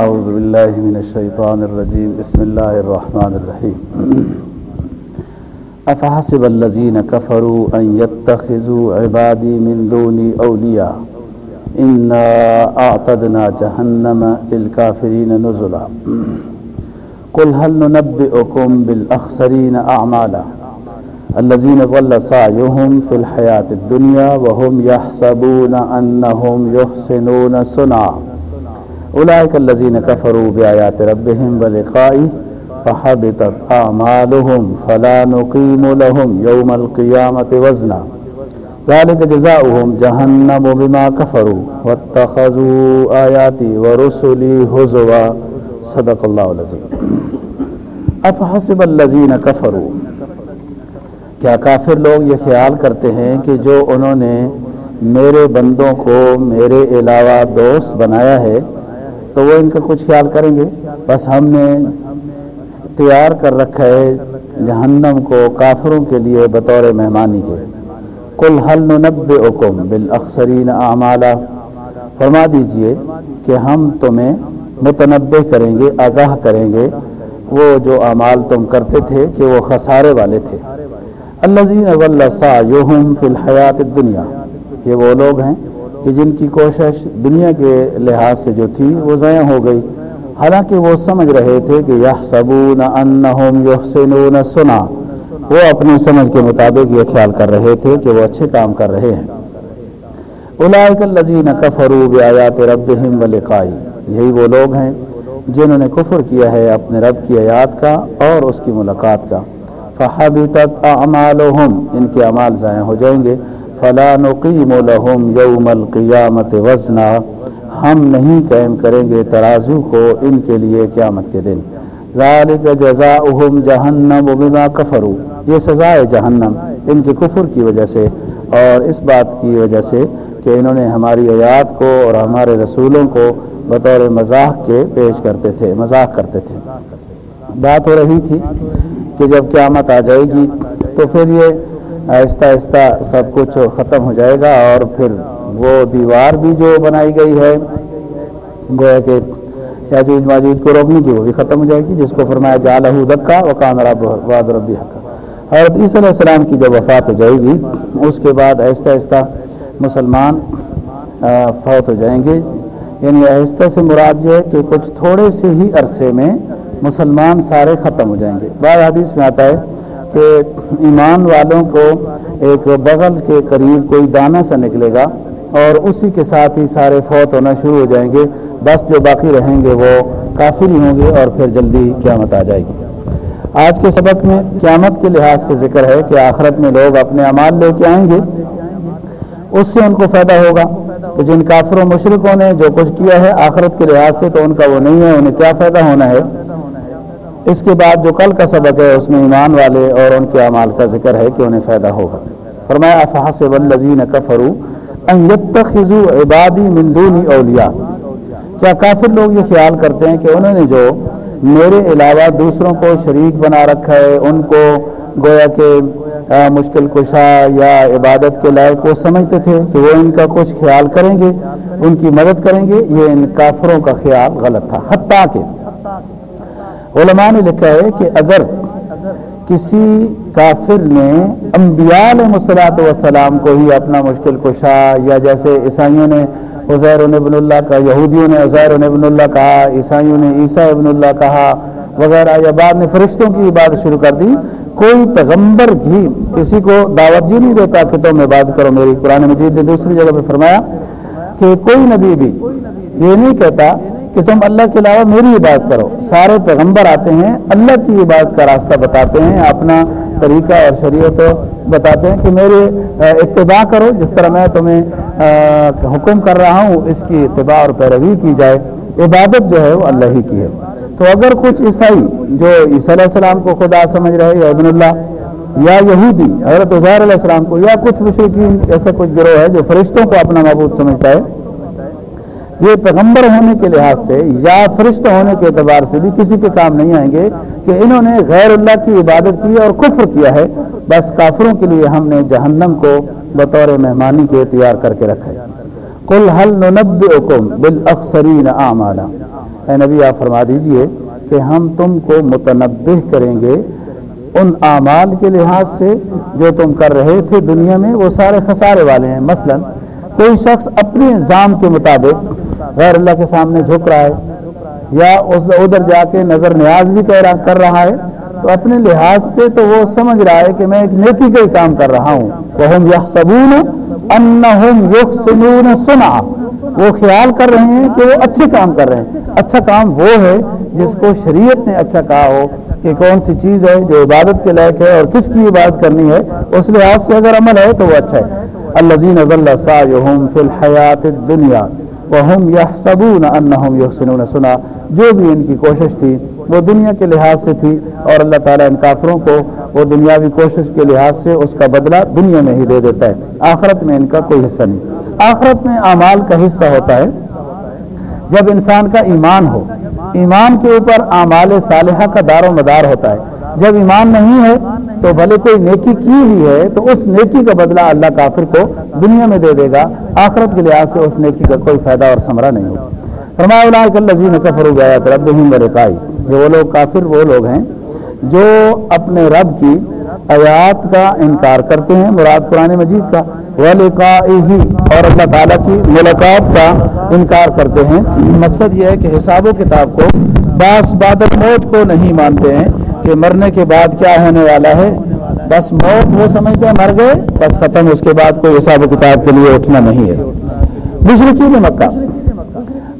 أعوذ بالله من الشيطان الرجيم. بسم الله الرحمن الرحيم. أفحسب الذين كفروا أن يتخذوا عبادي من دوني أولياء؟ إنا أعتدنا جهنم للكافرين نزلا. قل هل ننبئكم بالأخسرين أعمالا؟ الذين ظل سعيهم في الحياة الدنيا وهم يحسبون أنهم يحسنون صنعا. أولئك الذين كفروا بآيات ربهم ولقائه فحبطت أعمالهم فلا نقيم لهم يوم القيامة وزنا ذلك جزاؤهم جهنم بما كفروا واتخذوا آياتي ورسلي هزوا صدق الله العظيم افحسب الذين كفروا کیا کافر لوگ یہ خیال کرتے ہیں کہ جو انہوں نے میرے بندوں کو میرے علاوہ دوست بنایا ہے تو وہ ان کا کچھ خیال کریں گے۔ بس ہم نے تیار کر رکھا ہے جہنم کو کافروں کے لیے بطور مہمانی کے۔ کل حل نب حکم بالاخسرین اعمالا۔ فرما دیجیے کہ ہم تمہیں متنبع کریں گے، آگاہ کریں گے۔ وہ جو اعمال تم کرتے تھے کہ وہ خسارے والے تھے۔ الزین سعیہم فی الحیات الدنیا۔ یہ وہ لوگ ہیں کہ جن کی کوشش دنیا کے لحاظ سے جو تھی وہ ضائع ہو گئی۔ حالانکہ وہ سمجھ رہے تھے کہ یہ صبون انہم یحسنون سنا وہ اپنی سمجھ کے مطابق یہ خیال کر رہے تھے کہ وہ اچھے کام کر رہے ہیں۔ اولئک الذین کفروا بآیات ربہم ولقائی یہی وہ لوگ ہیں جنہوں نے کفر کیا ہے اپنے رب کی آیات کا اور اس کی ملاقات کا۔ فحبطت اعمالهم ان کے اعمال ضائع ہو جائیں گے۔ فلا نقیم لهم یوم القیامت وزنا۔ ہم نہیں قائم کریں گے ترازو کو ان کے لیے قیامت کے دن۔ ذالک جزاؤہم جہنم بما کفروا یہ سزا ہے جہنم ان کے کفر کی وجہ سے اور اس بات کی وجہ سے کہ انہوں نے ہماری آیات کو اور ہمارے رسولوں کو بطور مذاق کے پیش کرتے تھے، مذاق کرتے تھے۔ بات ہو رہی تھی کہ جب قیامت آ جائے گی تو پھر یہ آہستہ آہستہ سب کچھ ختم ہو جائے گا اور پھر وہ دیوار بھی جو بنائی گئی ہے، گویا کہ یاجوج ماجوج کو روکنے کی وہ بھی ختم ہو جائے گی، جس کو فرمایا جا لہو دکا وکان رب واد ربی حقا۔ حضرت عیسی علیہ السلام کی جب وفات ہو جائے گی، اس کے بعد آہستہ آہستہ مسلمان فوت ہو جائیں گے۔ یعنی آہستہ سے مراد یہ ہے کہ کچھ تھوڑے سے ہی عرصے میں مسلمان سارے ختم ہو جائیں گے۔ بعض حدیث میں آتا ہے کہ ایمان والوں کو ایک بغل کے قریب کوئی دانہ سا نکلے گا اور اسی کے ساتھ ہی سارے فوت ہونا شروع ہو جائیں گے۔ بس جو باقی رہیں گے وہ کافر ہی ہوں گے اور پھر جلدی قیامت آ جائے گی۔ آج کے سبق میں قیامت کے لحاظ سے ذکر ہے کہ آخرت میں لوگ اپنے اعمال لے کے آئیں گے۔ اس سے ان کو فائدہ ہوگا۔ تو جن کافر و مشرقوں نے جو کچھ کیا ہے آخرت کے لحاظ سے تو ان کا وہ نہیں ہے، انہیں کیا فائدہ ہونا ہے؟ اس کے بعد جو کل کا سبق ہے، اس میں ایمان والے اور ان کے اعمال کا ذکر ہے کہ انہیں فائدہ ہوگا۔ فرمایا، افحسب الذین کفروا ان يتخذوا عبادی من دونی اولیاء۔ کیا کافر لوگ یہ خیال کرتے ہیں کہ انہوں نے جو میرے علاوہ دوسروں کو شریک بنا رکھا ہے، ان کو گویا کہ مشکل کشا یا عبادت کے لائق وہ سمجھتے تھے کہ وہ ان کا کچھ خیال کریں گے، ان کی مدد کریں گے، یہ ان کافروں کا خیال غلط تھا۔ حتیٰ کہ علماء نے لکھا ہے کہ اگر کسی کافر نے انبیاء علیہ مسلاط وسلام کو ہی اپنا مشکل کشا یا جیسے عیسائیوں نے عزیر ابن اللہ کا، یہودیوں نے عزیر ابن اللہ کہا، عیسائیوں نے عیسیٰ ابن اللہ کہا وغیرہ یا بعد میں فرشتوں کی عبادت شروع کر دی، کوئی پیغمبر بھی کسی کو دعوت یہ نہیں دیتا کہ تم عبادت کرو۔ میری قرآن مجید نے دوسری جگہ پہ فرمایا کہ کوئی نبی بھی یہ نہیں کہتا کہ تم اللہ کے علاوہ میری عبادت کرو۔ سارے پیغمبر آتے ہیں، اللہ کی عبادت کا راستہ بتاتے ہیں، اپنا طریقہ اور شریعت بتاتے ہیں کہ میرے اتباع کرو۔ جس طرح میں تمہیں حکم کر رہا ہوں، اس کی اتباع اور پیروی کی جائے۔ عبادت جو ہے وہ اللہ ہی کی ہے۔ تو اگر کچھ عیسائی جو عیسی علیہ السلام کو خدا سمجھ رہے، یا ابن اللہ، یا یہودی، حضرت عزیر علیہ السلام کو، یا کچھ مشرقین ایسا کچھ گروہ ہے جو فرشتوں کو اپنا معبود سمجھتا ہے یہ پیغمبر ہونے کے لحاظ سے یا فرشتہ ہونے کے اعتبار سے بھی کسی کے کام نہیں آئیں گے کہ انہوں نے غیر اللہ کی عبادت کی اور کفر کیا ہے، بس کافروں کے لیے ہم نے جہنم کو بطور مہمانی کے تیار کر کے رکھا ہے۔ کل حل نب بالأخسرین اعمالا۔ اے نبی، آپ فرما دیجیے کہ ہم تم کو متنبع کریں گے۔ ان اعمال کے لحاظ سے جو تم کر رہے تھے دنیا میں، وہ سارے خسارے والے ہیں۔ مثلا، کوئی شخص اپنے نظام کے مطابق غیر اللہ کے سامنے جھک رہا ہے یا اس ادھر جا کے نظر نیاز بھی کر رہا ہے، تو اپنے لحاظ سے تو وہ سمجھ رہا ہے کہ میں ایک نیکی کا ہی کام کر رہا ہوں۔ وہ ہم یہ سبون سنا وہ خیال کر رہے ہیں کہ وہ اچھے کام کر رہے ہیں۔ اچھا کام وہ ہے جس کو شریعت نے اچھا کہا ہو کہ کون سی چیز ہے جو عبادت کے لائق ہے اور کس کی عبادت کرنی ہے، اس لحاظ سے اگر عمل ہے تو وہ اچھا ہے۔ الزین فی الحیات دنیا وہ سنا، جو بھی ان کی کوشش تھی، وہ دنیا کے لحاظ سے تھی اور اللہ تعالیٰ ان کافروں کو وہ دنیاوی کوشش کے لحاظ سے اس کا بدلہ دنیا میں ہی دے دیتا ہے۔ آخرت میں ان کا کوئی حصہ نہیں۔ آخرت میں اعمال کا حصہ ہوتا ہے جب انسان کا ایمان ہو۔ ایمان کے اوپر اعمال صالحہ کا دار و مدار ہوتا ہے۔ جب ایمان نہیں ہے تو بھلے کوئی نیکی کی ہوئی ہے، تو اس نیکی کا بدلہ اللہ کافر کو دنیا میں دے دے گا، آخرت کے لحاظ سے اس نیکی کا کوئی فائدہ اور ثمرہ نہیں ہوگا۔ فرمایا اللہ کفر گیا رب برقائی جو وہ لوگ کافر، وہ لوگ ہیں جو اپنے رب کی آیات کا انکار کرتے ہیں، مراد قرآن مجید کا۔ ہی اور اللہ تعالیٰ کی ملاقات کا انکار کرتے ہیں۔ مقصد یہ ہے کہ حساب و کتاب کو باس بادل موت کو نہیں مانتے ہیں۔ کہ مرنے کے بعد کیا ہونے والا ہے؟ بس موت وہ سمجھتے ہیں مر گئے، بس ختم، اس کے بعد کوئی حساب و کتاب کے لیے اٹھنا نہیں ہے۔ مشرقی مکہ۔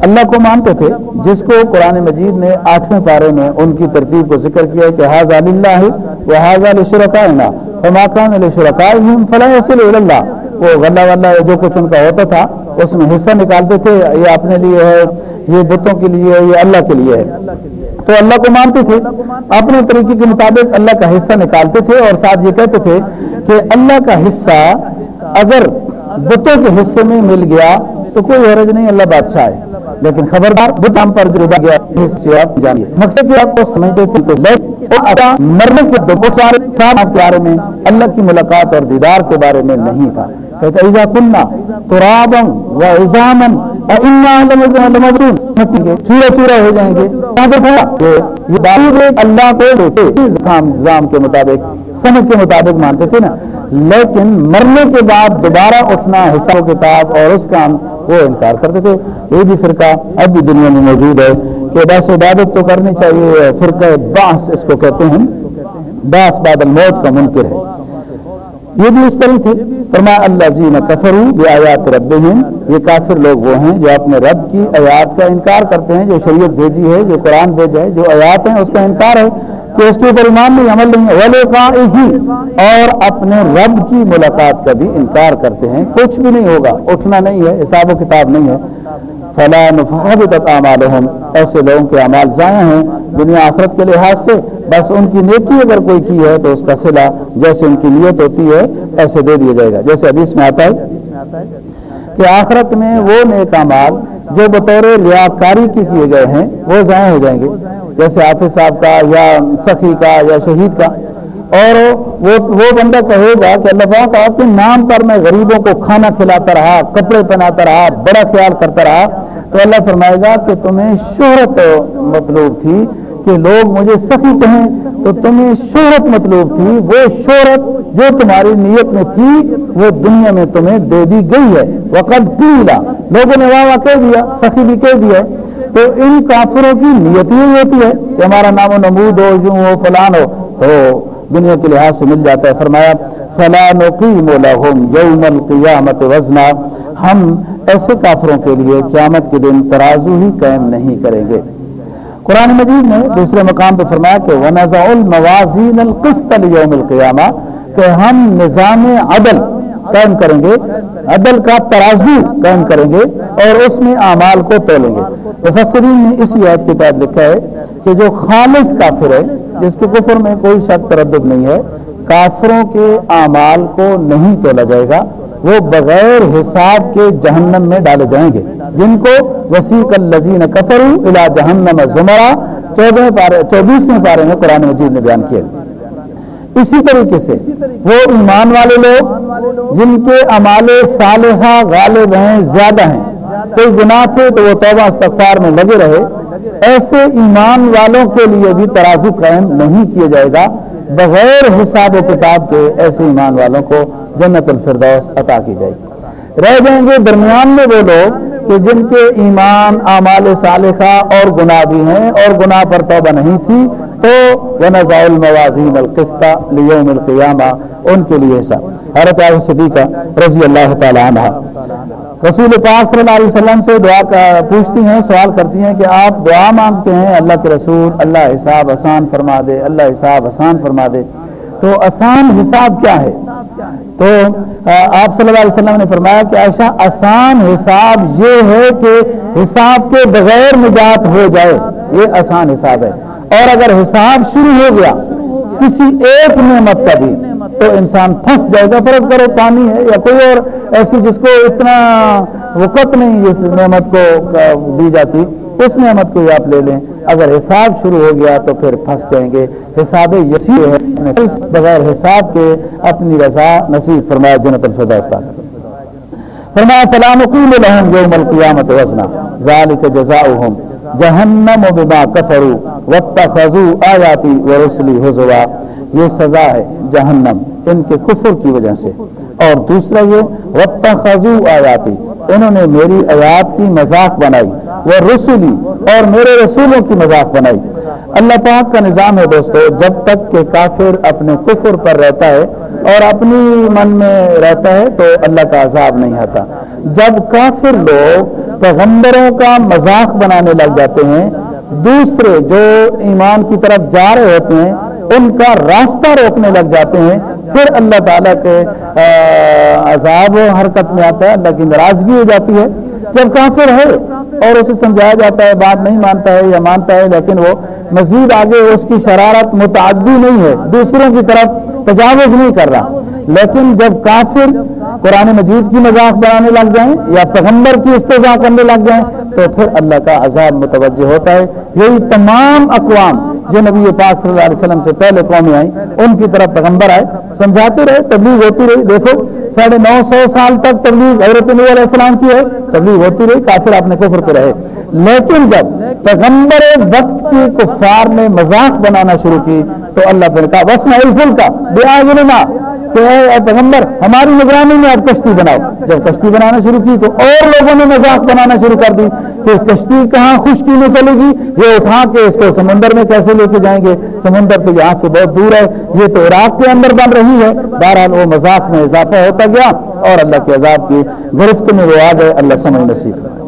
اللہ کو مانتے تھے، جس کو قرآن مجید نے آٹھویں پارے میں ان کی ترتیب کو ذکر کیا کہ حاض اللہ وہ حاض علیہ فماکان علیہ شرکا فلاح اللہ۔ وہ غلہ واللہ جو کچھ ان کا ہوتا تھا، اس میں حصہ نکالتے تھے، یہ اپنے لیے ہے، یہ بتوں کے لیے ہے، یہ اللہ کے لیے ہے۔ تو اللہ کو مانتے تھے۔ اپنے طریقے کے مطابق اللہ کا حصہ نکالتے تھے اور ساتھ یہ کہتے تھے کہ اللہ کا حصہ اگر بتوں کے حصے میں مل گیا تو کوئی حرج نہیں، اللہ بادشاہ ہے۔ لیکن خبردار بتام پر جو گیا حصے آپ جانیے۔ مقصد کہ آپ کو سمجھتے تھے تو مرنے کے دو بارے میں اللہ کی ملاقات اور دیدار کے بارے میں نہیں تھا۔ کہتا ایزا کننا ترابم و ازامن چورا چورا ہو جائیں گے یہ اللہ کو نظام کے مطابق، سمجھ کے مطابق مانتے تھے نا۔ لیکن مرنے کے بعد دوبارہ اٹھنا حساب کتاب اور اس کا وہ انکار کرتے تھے۔ یہ بھی فرقہ اب بھی دنیا میں موجود ہے کہ بس عبادت تو کرنی چاہیے، فرقہ باس اس کو کہتے ہیں۔ باس بعد موت کا منکر ہے۔ یہ بھی اس طرح تھے۔ فرما اللہ جی نہ کفرو یہ آیات رب یہ کافر لوگ وہ ہیں جو اپنے رب کی آیات کا انکار کرتے ہیں، جو شریعت بھیجی ہے، جو قرآن بھیجا ہے، جو آیات ہیں، اس کا انکار ہے کہ اس کے اوپر ایمان نہیں، عمل نہیں ہے۔ ہی اور اپنے رب کی ملاقات کا بھی انکار کرتے ہیں۔ کچھ بھی نہیں ہوگا، اٹھنا نہیں ہے، حساب و کتاب نہیں ہے۔ فلاں تک اعمال ایسے لوگوں کے اعمال ضائع ہیں دنیا آخرت کے لحاظ سے۔ بس ان کی نیکی اگر کوئی کی ہے تو اس کا صلہ جیسے ان کی نیت ہوتی ہے ایسے دے دیا جائے گا۔ جیسے حدیث میں آتا ہے کہ آخرت میں وہ نیک اعمال جو بطور لیاقاری کی کیے گئے ہیں وہ ضائع ہو جائیں گے۔ جیسے حافظ صاحب کا یا سخی کا یا شہید کا۔ اور وہ وہ بندہ کہے گا کہ اللہ پاک آپ کے نام پر میں غریبوں کو کھانا کھلاتا رہا، کپڑے پہناتا رہا، بڑا خیال کرتا رہا، تو اللہ فرمائے گا کہ تمہیں شہرت مطلوب تھی کہ لوگ مجھے سخی کہیں، تو تمہیں شہرت مطلوب تھی، وہ شہرت جو تمہاری نیت میں تھی، وہ دنیا میں تمہیں دے دی گئی ہے۔ وقت پیلا لوگوں نے واہ واہ کہہ دیا، سخی بھی کہہ دیا تو ان کافروں کی نیت ہی ہوتی ہے کہ ہمارا نام و نمود ہو، یوں ہو، فلان ہو۔ تو دنیا کے لحاظ سے مل جاتا ہے۔ فرمایا فلان یوم القیامت وزنا۔ ہم ایسے کافروں کے لیے قیامت کے دن ترازو ہی قائم نہیں کریں گے۔ قرآن مجید نے دوسرے مقام پہ فرمایا کہ ونزع الموازین القسط لیوم القیامہ کہ ہم نظام عدل قائم کریں گے، عدل کا ترازو قائم کریں گے اور اس میں اعمال کو تولیں گے۔ مفسرین نے اسی عید کے تحت لکھا ہے کہ جو خالص کافر ہے، جس کے کفر میں کوئی شک تردد نہیں ہے، کافروں کے اعمال کو نہیں تولا جائے گا، وہ بغیر حساب کے جہنم میں ڈالے جائیں گے۔ جن کو وسیق الزین کفر الا جہنم زمرہ چودہ پارے چوبیسویں پارے میں قرآن مجید نے بیان کیا اسی طریقے سے وہ ایمان والے لوگ جن کے امال صالحہ غالب ہیں، زیادہ ہیں۔ کوئی گناہ تھے تو وہ توبہ استغفار میں لگے رہے۔ ایسے ایمان والوں کے لیے بھی ترازو قائم نہیں کیا جائے گا۔ بغیر حساب و کتاب کے ایسے ایمان والوں کو جنت الفردوس عطا کی جائے گی۔ رہ جائیں گے درمیان میں وہ لوگ کہ جن کے ایمان، اعمال صالحہ اور گناہ بھی ہیں اور گناہ پر توبہ نہیں تھی۔ تو ونزع الموازین القسطہ لیوم القیامہ، ان کے لیے ایسا حضرت عائشہ صدیقہ رضی اللہ تعالی عنہ۔ رسول پاک صلی اللہ علیہ وسلم سے دعا پوچھتی ہیں، سوال کرتی ہیں کہ آپ دعا مانگتے ہیں، اللہ کے رسول اللہ حساب آسان فرما دے، اللہ حساب آسان فرما دے۔ تو آسان حساب کیا ہے؟ تو آپ صلی اللہ علیہ وسلم نے فرمایا کہ عائشہ، آسان حساب یہ ہے کہ حساب کے بغیر نجات ہو جائے۔ یہ آسان حساب ہے۔ اور اگر حساب شروع ہو گیا کسی ایک نعمت کا بھی، تو انسان پھنس جائے گا۔ فرض کرو پانی ہے یا کوئی اور ایسی جس کو اتنا وقت نہیں اس نعمت کو دی جاتی، اس نعمت کو آپ لے لیں۔ اگر حساب شروع ہو گیا تو پھر پھنس جائیں گے۔ حساب یسی ہے۔ بغیر حساب کے اپنی رضا نصیب فرمایا جنت الفردوس کا فرمایا فلان لهم يوم القيامه وزنا ذلك جزاؤهم جہنم و بما کفرو واتخذو آیاتی و رسلی حضوا۔ یہ سزا ہے جہنم ان کے کفر کی وجہ سے۔ اور دوسرا یہ واتخذو آیاتی، انہوں نے میری آیات کی مذاق بنائی وہ رسولی اور میرے رسولوں کی مذاق بنائی۔ اللہ پاک کا نظام ہے دوستو، جب تک کہ کافر اپنے کفر پر رہتا ہے اور اپنی من میں رہتا ہے تو اللہ کا عذاب نہیں آتا۔ جب کافر لوگ پیغمبروں کا مذاق بنانے لگ جاتے ہیں، دوسرے جو ایمان کی طرف جا رہے ہوتے ہیں، ان کا راستہ روکنے لگ جاتے ہیں، پھر اللہ تعالیٰ کے عذاب و حرکت میں آتا ہے، اللہ کی ناراضگی ہو جاتی ہے۔ جب کافر ہے اور اسے سمجھایا جاتا ہے، بات نہیں مانتا ہے یا مانتا ہے، لیکن وہ مزید آگے اس کی شرارت متعدی نہیں ہے، دوسروں کی طرف تجاوز نہیں کر رہا۔ لیکن جب کافر قرآن مجید کی مذاق بنانے لگ جائیں یا پیغمبر کی استضاء کرنے لگ جائیں، تو پھر اللہ کا عذاب متوجہ ہوتا ہے۔ یہی تمام اقوام جو نبی پاک صلی اللہ علیہ وسلم سے پہلے قومیں آئیں، ان کی طرف پیغمبر آئے، سمجھاتے رہے، تبلیغ ہوتی رہی۔ دیکھو، ساڑھے نو سو سال تک تبلیغ حضرت نبی علیہ السلام کی ہے، تبلیغ ہوتی رہی، کافر اپنے کفر پہ رہے۔ لیکن جب پیغمبر وقت کی کفار نے مذاق بنانا شروع کی، تو اللہ پہ کہا وسنا الفل کا بے کہ اے پیغمبر، ہماری نگرانی میں آپ کشتی بناؤ۔ جب کشتی بنانا شروع کی تو اور لوگوں نے مذاق بنانا شروع کر دی کہ کشتی کہاں خشکی میں چلے گی؟ یہ اٹھا کے اس کو سمندر میں کیسے لے کے جائیں گے؟ سمندر تو یہاں سے بہت دور ہے۔ یہ تو عراق کے اندر بن رہی ہے۔ بہرحال وہ مذاق میں اضافہ ہوتا گیا اور اللہ کے عذاب کی گرفت میں وہ آ گئے۔ اللہ سمجھ نصیب